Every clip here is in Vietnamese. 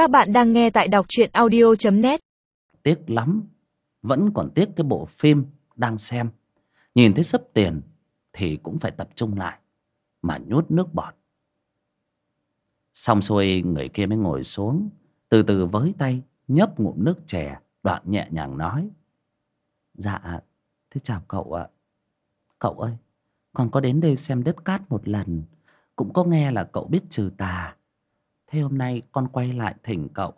Các bạn đang nghe tại đọc truyện audio.net Tiếc lắm, Vẫn còn tiếc cái bộ phim đang xem. Nhìn thấy sấp tiền Thì cũng phải tập trung lại, Mà nhốt nước bọt. Xong xuôi, người kia mới ngồi xuống, Từ từ với tay, Nhấp ngụm nước chè, Đoạn nhẹ nhàng nói. Dạ Thế chào cậu ạ. Cậu ơi, Con có đến đây xem đất cát một lần, Cũng có nghe là cậu biết trừ tà. Thế hôm nay con quay lại thỉnh cậu,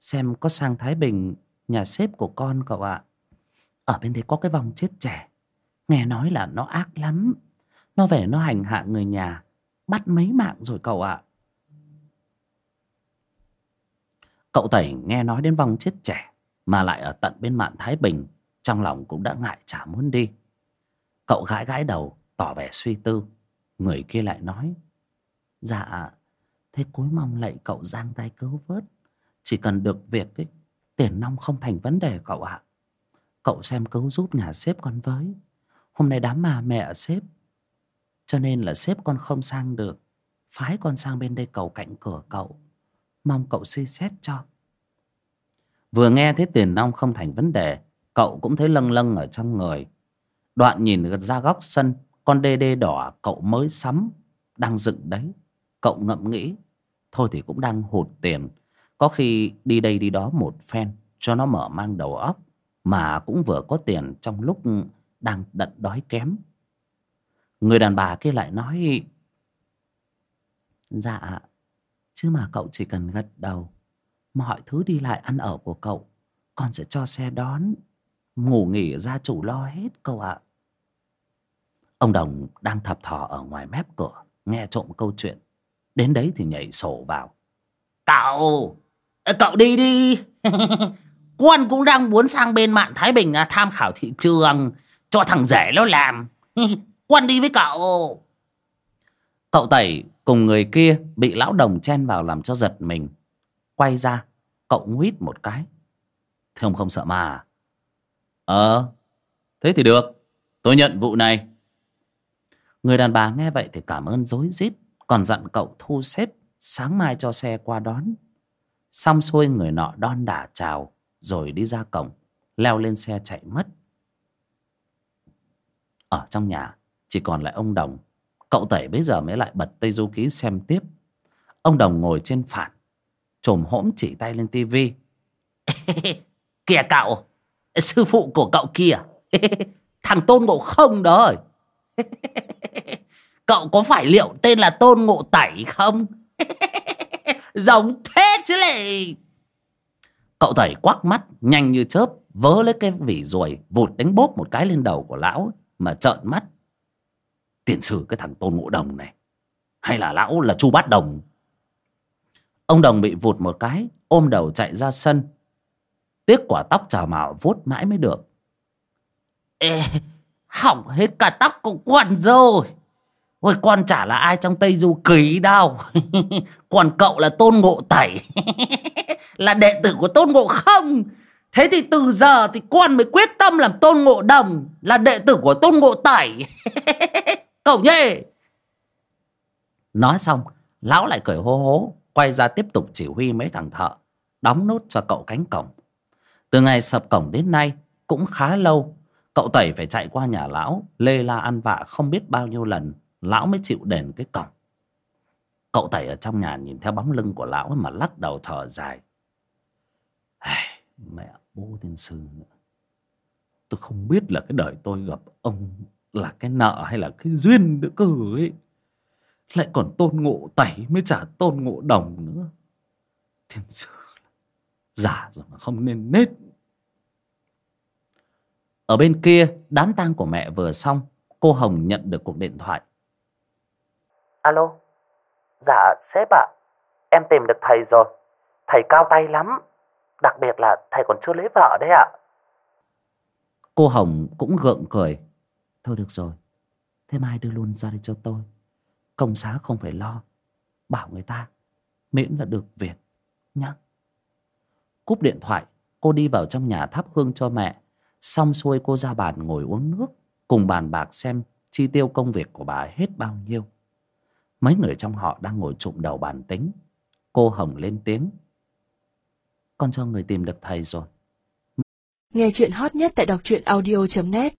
Xem có sang Thái Bình Nhà sếp của con cậu ạ. Ở bên đấy có cái vòng chết trẻ, Nghe nói là nó ác lắm. Nó về nó hành hạ người nhà, Bắt mấy mạng rồi cậu ạ. Cậu Tẩy nghe nói đến vòng chết trẻ, Mà lại ở tận bên mạn Thái Bình, Trong lòng cũng đã ngại chả muốn đi. Cậu gãi gãi đầu, Tỏ vẻ suy tư. Người kia lại nói Dạ Thế cuối mong lạy cậu giang tay cứu vớt. Chỉ cần được việc ấy, Tiền nong không thành vấn đề cậu ạ. Cậu xem cứu giúp nhà sếp con với. Hôm nay đám mà mẹ sếp. Cho nên là sếp con không sang được. Phái con sang bên đây cầu cạnh cửa cậu. Mong cậu suy xét cho. Vừa nghe thấy tiền nong không thành vấn đề Cậu cũng thấy lâng lâng ở trong người. Đoạn nhìn ra góc sân Con đê đê đỏ cậu mới sắm Đang dựng đấy. Cậu ngẫm nghĩ, Thôi thì cũng đang hụt tiền. Có khi đi đây đi đó một phen, Cho nó mở mang đầu óc, Mà cũng vừa có tiền trong lúc Đang đận đói kém. Người đàn bà kia lại nói Dạ Chứ mà cậu chỉ cần gật đầu, Mọi thứ đi lại ăn ở của cậu, Con sẽ cho xe đón, Ngủ nghỉ gia chủ lo hết cậu ạ. Ông Đồng đang thập thò ở ngoài mép cửa, Nghe trộm câu chuyện. Đến đấy thì nhảy sổ vào. Cậu Cậu đi đi. Quân cũng đang muốn sang bên mạn Thái Bình à, tham khảo thị trường Cho thằng rể nó làm. Quân đi với cậu. Cậu Tẩy cùng người kia Bị lão đồng chen vào làm cho giật mình. Quay ra Cậu nguyết một cái. Thế ông không sợ mà. Ờ Thế thì được. Tôi nhận vụ này. Người đàn bà nghe vậy thì cảm ơn dối rít còn dặn cậu thu xếp sáng mai cho xe qua đón. Xong xuôi người nọ đon đả chào, rồi đi ra cổng, leo lên xe chạy mất. Ở trong nhà, chỉ còn lại ông đồng. Cậu tẩy bây giờ mới lại bật tây du ký xem tiếp. Ông đồng ngồi trên phản chồm hỗn chỉ tay lên tivi kìa cậu, sư phụ của cậu kia. Thằng tôn ngộ không đó Cậu có phải liệu tên là Tôn Ngộ Tẩy không? Giống thế chứ lệ Cậu Tẩy quắc mắt nhanh như chớp Vớ lấy cái vỉ ruồi Vụt đánh bốp một cái lên đầu của lão Mà trợn mắt. Tiền sử cái thằng Tôn Ngộ Đồng này. Hay là lão là Chu Bát Đồng? Ông Đồng bị vụt một cái Ôm đầu chạy ra sân. Tiếc quả tóc trà màu vuốt mãi mới được. Ê, hỏng hết cả tóc của quần rồi. Ôi, con chả là ai trong Tây Du Ký đâu. Còn cậu là Tôn Ngộ Tẩy. Là đệ tử của Tôn Ngộ Không? Thế thì từ giờ thì con mới quyết tâm làm Tôn Ngộ Đồng, Là đệ tử của Tôn Ngộ Tẩy. Cậu nhê. Nói xong, Lão lại cười hô hố, Quay ra tiếp tục chỉ huy mấy thằng thợ, Đóng nốt cho cậu cánh cổng. Từ ngày sập cổng đến nay, Cũng khá lâu, Cậu Tẩy phải chạy qua nhà lão, Lê la ăn vạ không biết bao nhiêu lần lão mới chịu đền cái cổng. Cậu tẩy ở trong nhà nhìn theo bóng lưng của lão mà lắc đầu thở dài. Ai, mẹ bố tiên sư nữa. Tôi không biết là cái đời tôi gặp ông là cái nợ hay là cái duyên nữa cơ ấy. Lại còn tôn ngộ tẩy mới trả tôn ngộ đồng nữa. Tiên sư giả rồi mà không nên nết. Ở bên kia đám tang của mẹ vừa xong cô hồng nhận được cuộc điện thoại. Alo? Dạ sếp ạ. Em tìm được thầy rồi. Thầy cao tay lắm. Đặc biệt là thầy còn chưa lấy vợ đấy ạ. Cô Hồng cũng gượng cười. Thôi được rồi. Thế mai đưa luôn ra đây cho tôi. Công xá không phải lo. Bảo người ta Miễn là được việc Nhá. Cúp điện thoại, Cô đi vào trong nhà thắp hương cho mẹ. Xong xuôi cô ra bàn ngồi uống nước, Cùng bàn bạc xem chi tiêu công việc của bà hết bao nhiêu. Mấy người trong họ đang ngồi trụm đầu bàn tính. Cô Hồng lên tiếng. Con cho người tìm được thầy rồi. Nghe chuyện hot nhất tại đọc truyện audio.net